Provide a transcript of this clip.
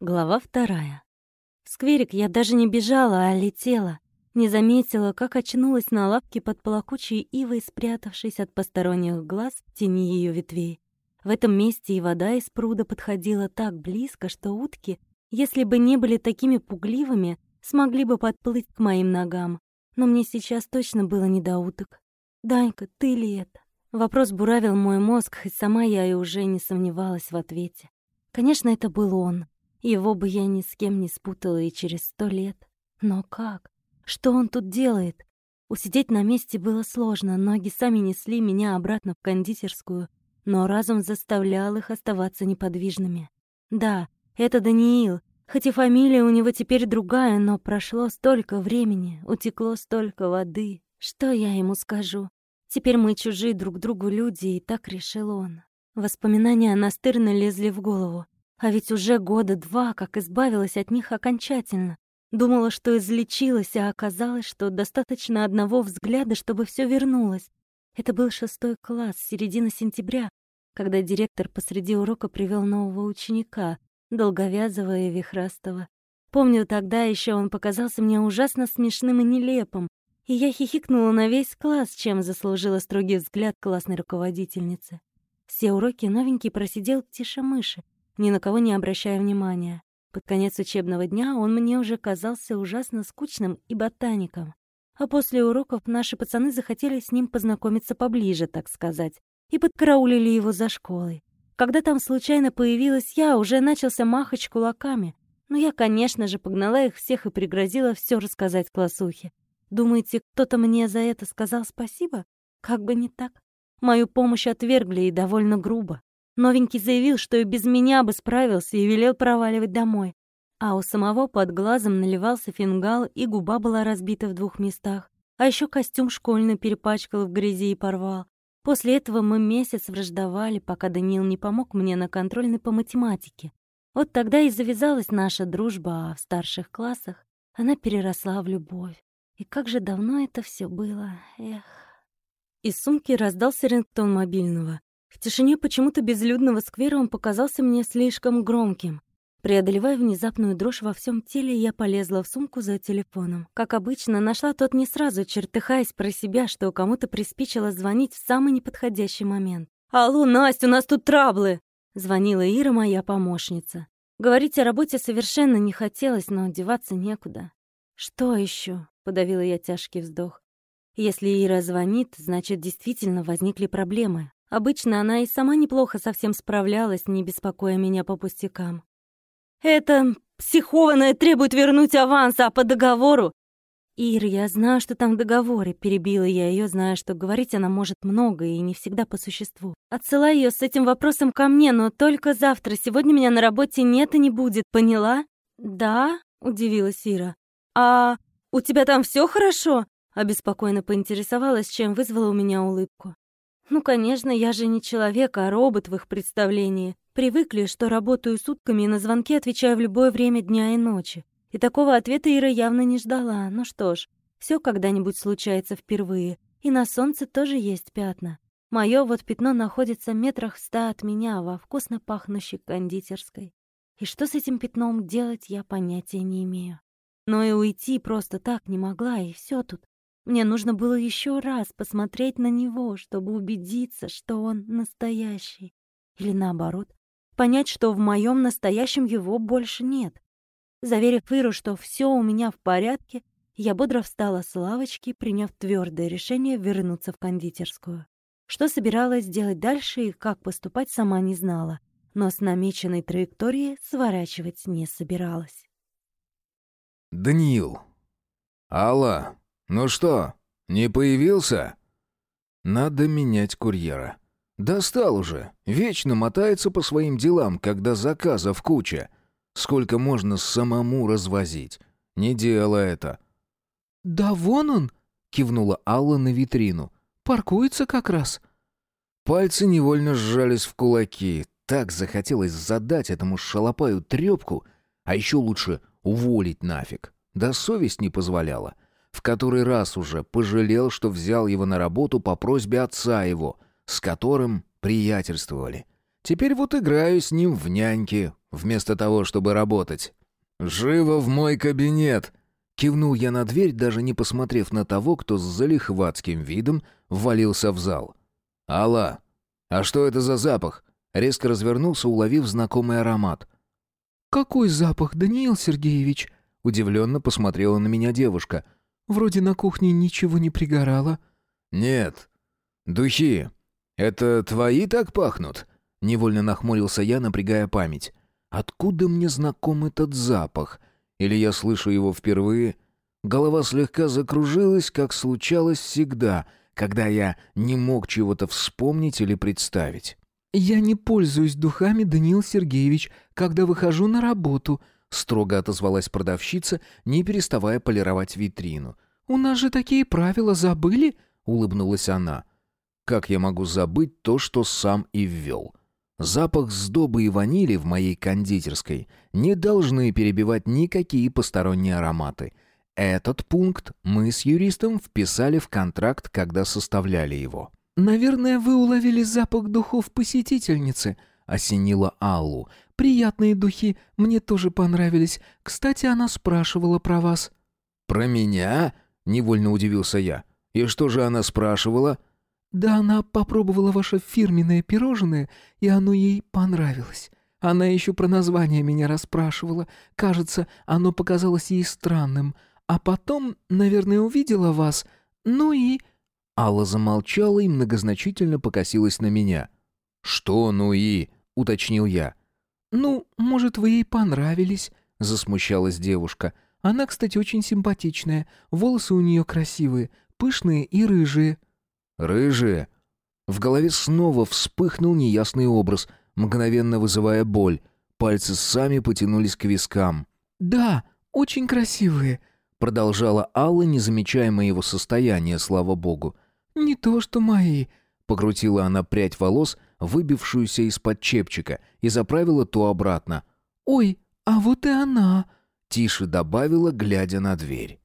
Глава вторая. В скверик я даже не бежала, а летела. Не заметила, как очнулась на лапке под плакучей ивой, спрятавшись от посторонних глаз в тени ее ветвей. В этом месте и вода из пруда подходила так близко, что утки, если бы не были такими пугливыми, смогли бы подплыть к моим ногам. Но мне сейчас точно было не до уток. «Данька, ты ли это?» Вопрос буравил мой мозг, хоть сама я и уже не сомневалась в ответе. Конечно, это был он. Его бы я ни с кем не спутала и через сто лет. Но как? Что он тут делает? Усидеть на месте было сложно, ноги сами несли меня обратно в кондитерскую, но разум заставлял их оставаться неподвижными. Да, это Даниил, хоть и фамилия у него теперь другая, но прошло столько времени, утекло столько воды. Что я ему скажу? Теперь мы чужие друг другу люди, и так решил он. Воспоминания настырно лезли в голову. А ведь уже года два, как избавилась от них окончательно. Думала, что излечилась, а оказалось, что достаточно одного взгляда, чтобы все вернулось. Это был шестой класс, середина сентября, когда директор посреди урока привел нового ученика, долговязого и вихрастого. Помню, тогда еще он показался мне ужасно смешным и нелепым, и я хихикнула на весь класс, чем заслужила строгий взгляд классной руководительницы. Все уроки новенький просидел тише мыши, ни на кого не обращая внимания. Под конец учебного дня он мне уже казался ужасно скучным и ботаником. А после уроков наши пацаны захотели с ним познакомиться поближе, так сказать, и подкараулили его за школой. Когда там случайно появилась я, уже начался махач кулаками. Но я, конечно же, погнала их всех и пригрозила все рассказать классухе. Думаете, кто-то мне за это сказал спасибо? Как бы не так. Мою помощь отвергли и довольно грубо. Новенький заявил, что и без меня бы справился и велел проваливать домой. А у самого под глазом наливался фингал, и губа была разбита в двух местах. А еще костюм школьный перепачкал в грязи и порвал. После этого мы месяц враждовали, пока Даниил не помог мне на контрольной по математике. Вот тогда и завязалась наша дружба, а в старших классах она переросла в любовь. И как же давно это все было, эх. Из сумки раздался рингтон мобильного. В тишине почему-то безлюдного сквера он показался мне слишком громким. Преодолевая внезапную дрожь во всем теле, я полезла в сумку за телефоном. Как обычно, нашла тот не сразу, чертыхаясь про себя, что кому-то приспичило звонить в самый неподходящий момент. «Алло, Настя, у нас тут траблы!» Звонила Ира, моя помощница. Говорить о работе совершенно не хотелось, но деваться некуда. «Что еще? подавила я тяжкий вздох. «Если Ира звонит, значит, действительно возникли проблемы. Обычно она и сама неплохо совсем справлялась, не беспокоя меня по пустякам. «Это психованная требует вернуть аванс, а по договору...» «Ир, я знаю, что там в договоре», — перебила я ее, зная, что говорить она может много и не всегда по существу. «Отсылай ее с этим вопросом ко мне, но только завтра. Сегодня меня на работе нет и не будет, поняла?» «Да?» — удивилась Ира. «А у тебя там все хорошо?» — обеспокоенно поинтересовалась, чем вызвала у меня улыбку. Ну, конечно, я же не человек, а робот в их представлении. Привыкли, что работаю сутками и на звонки отвечаю в любое время дня и ночи. И такого ответа Ира явно не ждала. Ну что ж, все когда-нибудь случается впервые. И на солнце тоже есть пятна. Мое вот пятно находится метрах в ста от меня во вкусно пахнущей кондитерской. И что с этим пятном делать, я понятия не имею. Но и уйти просто так не могла, и все тут. Мне нужно было еще раз посмотреть на него, чтобы убедиться, что он настоящий. Или наоборот, понять, что в моем настоящем его больше нет. Заверив Иру, что все у меня в порядке, я бодро встала с лавочки, приняв твердое решение вернуться в кондитерскую. Что собиралась делать дальше и как поступать, сама не знала, но с намеченной траектории сворачивать не собиралась. «Даниил». «Алла, «Ну что, не появился?» «Надо менять курьера». «Достал уже. Вечно мотается по своим делам, когда заказов куча. Сколько можно самому развозить? Не дело это». «Да вон он!» — кивнула Алла на витрину. «Паркуется как раз». Пальцы невольно сжались в кулаки. Так захотелось задать этому шалопаю трепку, а еще лучше уволить нафиг. Да совесть не позволяла. В который раз уже пожалел, что взял его на работу по просьбе отца его, с которым приятельствовали. Теперь вот играю с ним в няньки, вместо того, чтобы работать. «Живо в мой кабинет!» Кивнул я на дверь, даже не посмотрев на того, кто с залихватским видом ввалился в зал. «Алла, а что это за запах?» Резко развернулся, уловив знакомый аромат. «Какой запах, Даниил Сергеевич?» Удивленно посмотрела на меня девушка. «Вроде на кухне ничего не пригорало». «Нет. Духи. Это твои так пахнут?» Невольно нахмурился я, напрягая память. «Откуда мне знаком этот запах? Или я слышу его впервые?» Голова слегка закружилась, как случалось всегда, когда я не мог чего-то вспомнить или представить. «Я не пользуюсь духами, Даниил Сергеевич, когда выхожу на работу», строго отозвалась продавщица, не переставая полировать витрину. «У нас же такие правила забыли?» улыбнулась она. «Как я могу забыть то, что сам и ввел?» Запах сдобы и ванили в моей кондитерской не должны перебивать никакие посторонние ароматы. Этот пункт мы с юристом вписали в контракт, когда составляли его. «Наверное, вы уловили запах духов посетительницы», — осенила Аллу. «Приятные духи, мне тоже понравились. Кстати, она спрашивала про вас». «Про меня?» — невольно удивился я. «И что же она спрашивала?» «Да она попробовала ваше фирменное пирожное, и оно ей понравилось. Она еще про название меня расспрашивала. Кажется, оно показалось ей странным. А потом, наверное, увидела вас. Ну и...» Алла замолчала и многозначительно покосилась на меня. «Что «ну и...» — уточнил я. «Ну, может, вы ей понравились?» — засмущалась девушка. «Она, кстати, очень симпатичная. Волосы у нее красивые, пышные и рыжие». «Рыжие?» В голове снова вспыхнул неясный образ, мгновенно вызывая боль. Пальцы сами потянулись к вискам. «Да, очень красивые», — продолжала Алла, не замечая моего состояния, слава богу. «Не то что мои», — покрутила она прядь волос, выбившуюся из-под чепчика, и заправила то обратно. «Ой, а вот и она», — тише добавила, глядя на дверь.